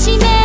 しめ